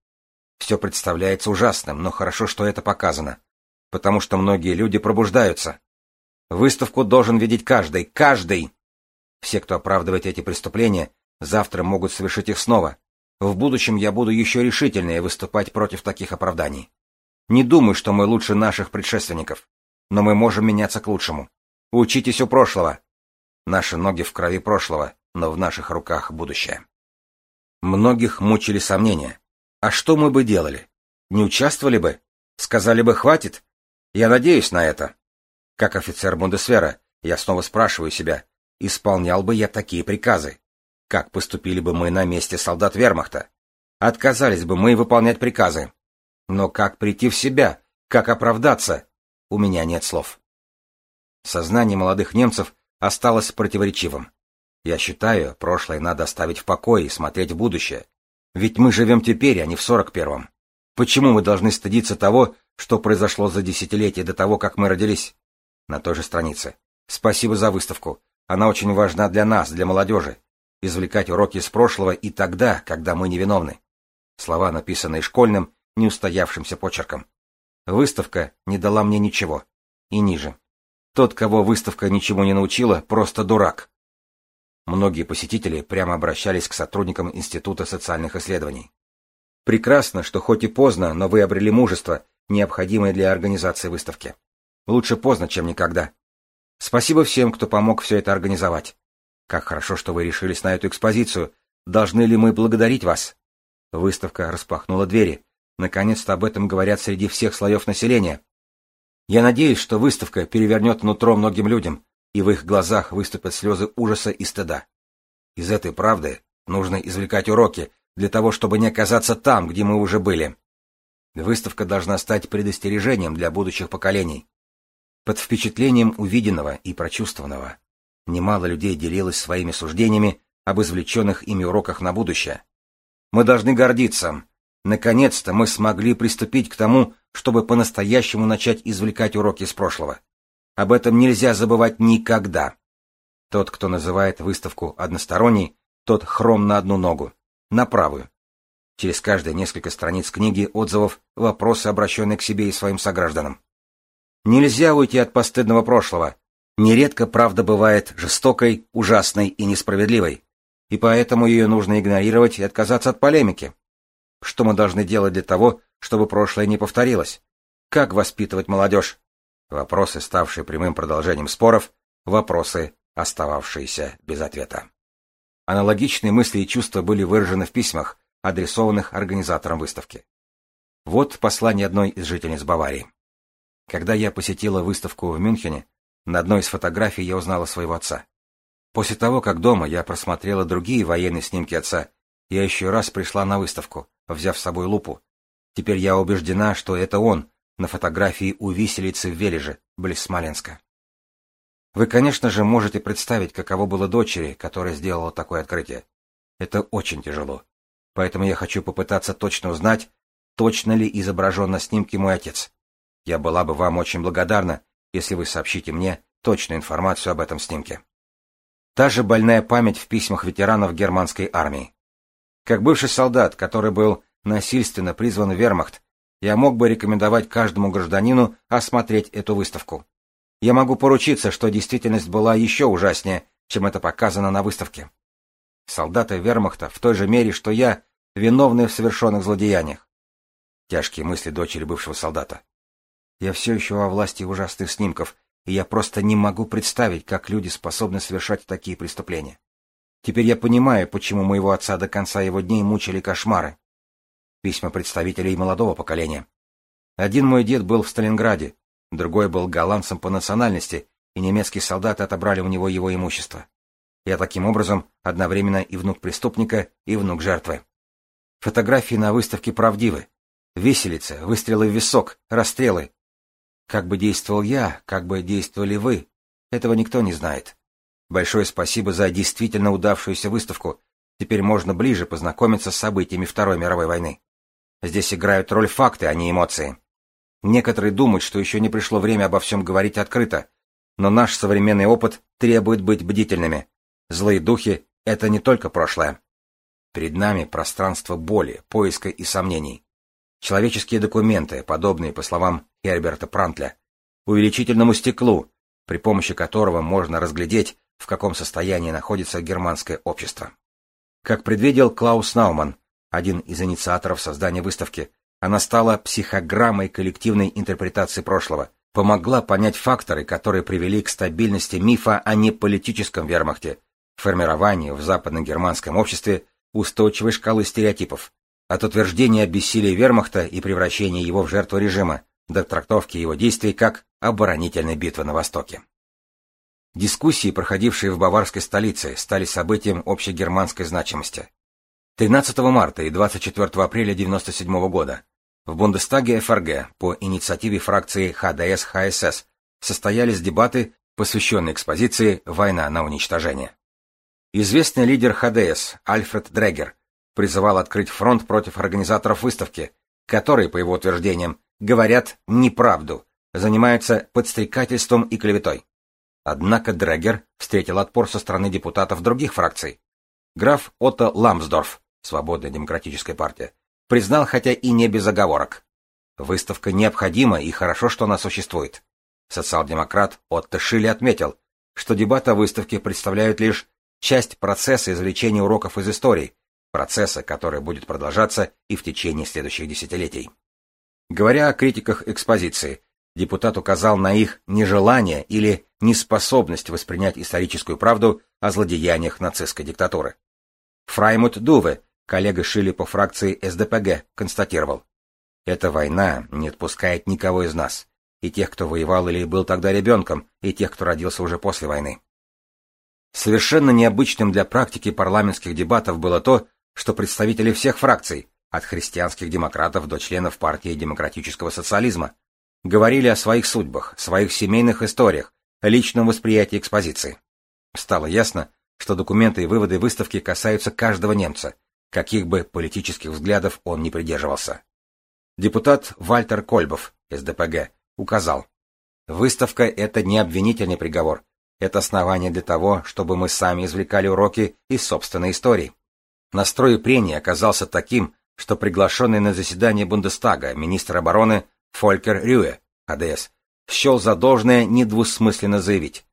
Все представляется ужасным, но хорошо, что это показано. Потому что многие люди пробуждаются. Выставку должен видеть каждый, каждый! Все, кто оправдывает эти преступления, завтра могут совершить их снова. В будущем я буду еще решительнее выступать против таких оправданий. Не думаю, что мы лучше наших предшественников, но мы можем меняться к лучшему. Учитесь у прошлого. Наши ноги в крови прошлого, но в наших руках будущее. Многих мучили сомнения. А что мы бы делали? Не участвовали бы? Сказали бы «хватит»? Я надеюсь на это. Как офицер Бундесвера, я снова спрашиваю себя, исполнял бы я такие приказы? Как поступили бы мы на месте солдат вермахта? Отказались бы мы выполнять приказы? Но как прийти в себя? Как оправдаться? У меня нет слов. Сознание молодых немцев осталось противоречивым. Я считаю, прошлое надо оставить в покое и смотреть в будущее. Ведь мы живем теперь, а не в сорок первом. Почему мы должны стыдиться того, что произошло за десятилетие до того, как мы родились? На той же странице. Спасибо за выставку. Она очень важна для нас, для молодежи. Извлекать уроки из прошлого и тогда, когда мы невиновны. Слова, написанные школьным, неустоявшимся почерком. Выставка не дала мне ничего. И ниже. Тот, кого выставка ничего не научила, просто дурак. Многие посетители прямо обращались к сотрудникам Института социальных исследований. Прекрасно, что хоть и поздно, но вы обрели мужество, необходимое для организации выставки. Лучше поздно, чем никогда. Спасибо всем, кто помог все это организовать. Как хорошо, что вы решились на эту экспозицию. Должны ли мы благодарить вас? Выставка распахнула двери. Наконец-то об этом говорят среди всех слоев населения. Я надеюсь, что выставка перевернет нутро многим людям, и в их глазах выступят слезы ужаса и стыда. Из этой правды нужно извлекать уроки для того, чтобы не оказаться там, где мы уже были. Выставка должна стать предостережением для будущих поколений. Под впечатлением увиденного и прочувствованного немало людей делилось своими суждениями об извлеченных ими уроках на будущее. Мы должны гордиться. Наконец-то мы смогли приступить к тому, чтобы по-настоящему начать извлекать уроки из прошлого. Об этом нельзя забывать никогда. Тот, кто называет выставку односторонней, тот хром на одну ногу, на правую. Через каждые несколько страниц книги отзывов вопросы, обращенные к себе и своим согражданам. Нельзя уйти от постыдного прошлого. Нередко правда бывает жестокой, ужасной и несправедливой, и поэтому ее нужно игнорировать и отказаться от полемики. Что мы должны делать для того, чтобы прошлое не повторилось? Как воспитывать молодежь? Вопросы, ставшие прямым продолжением споров, вопросы, остававшиеся без ответа. Аналогичные мысли и чувства были выражены в письмах, адресованных организаторам выставки. Вот послание одной из жительниц Баварии. Когда я посетила выставку в Мюнхене, на одной из фотографий я узнала своего отца. После того, как дома я просмотрела другие военные снимки отца, я еще раз пришла на выставку, взяв с собой лупу, Теперь я убеждена, что это он, на фотографии у виселицы в Вележе, близ Смоленска. Вы, конечно же, можете представить, каково было дочери, которая сделала такое открытие. Это очень тяжело. Поэтому я хочу попытаться точно узнать, точно ли изображен на снимке мой отец. Я была бы вам очень благодарна, если вы сообщите мне точную информацию об этом снимке. Та же больная память в письмах ветеранов германской армии. Как бывший солдат, который был насильственно призван в вермахт, я мог бы рекомендовать каждому гражданину осмотреть эту выставку. Я могу поручиться, что действительность была еще ужаснее, чем это показано на выставке. Солдаты вермахта в той же мере, что я, виновны в совершенных злодеяниях. Тяжкие мысли дочери бывшего солдата. Я все еще во власти ужасных снимков, и я просто не могу представить, как люди способны совершать такие преступления. Теперь я понимаю, почему моего отца до конца его дней мучили кошмары. Письма представителей молодого поколения. Один мой дед был в Сталинграде, другой был голландцем по национальности, и немецкие солдаты отобрали у него его имущество. Я таким образом одновременно и внук преступника, и внук жертвы. Фотографии на выставке правдивы. Виселица, выстрелы в висок, расстрелы. Как бы действовал я, как бы действовали вы, этого никто не знает. Большое спасибо за действительно удавшуюся выставку. Теперь можно ближе познакомиться с событиями Второй мировой войны. Здесь играют роль факты, а не эмоции. Некоторые думают, что еще не пришло время обо всем говорить открыто, но наш современный опыт требует быть бдительными. Злые духи — это не только прошлое. Перед нами пространство боли, поиска и сомнений. Человеческие документы, подобные, по словам Герберта Прантля, увеличительному стеклу, при помощи которого можно разглядеть, в каком состоянии находится германское общество. Как предвидел Клаус Науман, один из инициаторов создания выставки, она стала психограммой коллективной интерпретации прошлого, помогла понять факторы, которые привели к стабильности мифа о неполитическом вермахте, формированию в западно-германском обществе устойчивой шкалы стереотипов, от утверждения о бессилии вермахта и превращения его в жертву режима до трактовки его действий как оборонительной битвы на Востоке. Дискуссии, проходившие в баварской столице, стали событием общегерманской значимости. 13 марта и 24 апреля 1997 года в Бундестаге ФРГ по инициативе фракции ХДС-ХСС состоялись дебаты, посвященные экспозиции «Война на уничтожение». Известный лидер ХДС Альфред Дрегер призывал открыть фронт против организаторов выставки, которые, по его утверждениям, говорят неправду, занимаются подстрекательством и клеветой. Однако Дрегер встретил отпор со стороны депутатов других фракций. Граф Отто Ламсдорф, Свободная демократическая партия, признал, хотя и не без оговорок. Выставка необходима и хорошо, что она существует. Социал-демократ Отто Шилли отметил, что дебаты о выставке представляют лишь часть процесса извлечения уроков из истории, процесса, который будет продолжаться и в течение следующих десятилетий. Говоря о критиках экспозиции, депутат указал на их нежелание или неспособность воспринять историческую правду о злодеяниях нацистской диктатуры. Фраймут Дуве, коллега Шилли по фракции СДПГ, констатировал, «Эта война не отпускает никого из нас, и тех, кто воевал или был тогда ребенком, и тех, кто родился уже после войны. Совершенно необычным для практики парламентских дебатов было то, что представители всех фракций, от христианских демократов до членов партии демократического социализма, говорили о своих судьбах, своих семейных историях, личном восприятии экспозиции. Стало ясно, что документы и выводы выставки касаются каждого немца, каких бы политических взглядов он ни придерживался. Депутат Вальтер Кольбов, СДПГ, указал, выставка — это не обвинительный приговор, это основание для того, чтобы мы сами извлекали уроки из собственной истории. Настрой прения оказался таким, что приглашенный на заседание Бундестага министр обороны Фолькер Рюе, АДС, счел за должное недвусмысленно заявить.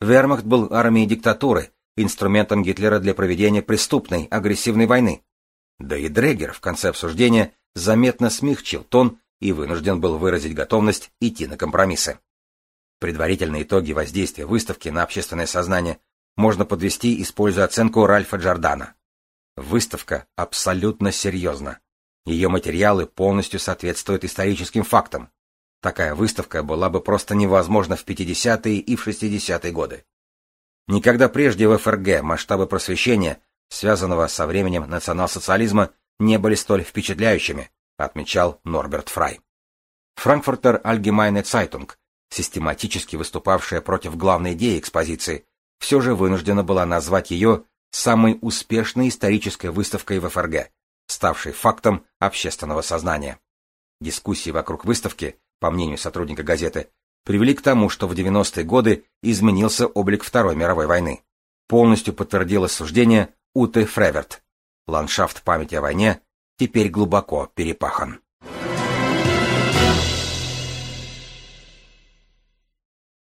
Вермахт был армией диктатуры, инструментом Гитлера для проведения преступной, агрессивной войны. Да и Дрегер в конце обсуждения заметно смягчил тон и вынужден был выразить готовность идти на компромиссы. Предварительные итоги воздействия выставки на общественное сознание можно подвести, используя оценку Ральфа Джордана. Выставка абсолютно серьезна. Ее материалы полностью соответствуют историческим фактам. Такая выставка была бы просто невозможна в 50-е и в 60-е годы. Никогда прежде в ФРГ масштабы просвещения, связанного со временем национал-социализма, не были столь впечатляющими, отмечал Норберт Фрай. Франкфуртер Allgemeine Zeitung систематически выступавшая против главной идеи экспозиции, все же вынуждена была назвать ее самой успешной исторической выставкой в ФРГ, ставшей фактом общественного сознания. Дискуссии вокруг выставки, по мнению сотрудника газеты, привели к тому, что в 90-е годы изменился облик Второй мировой войны. Полностью подтвердилось суждение Уты Фреверт. Ландшафт памяти о войне теперь глубоко перепахан.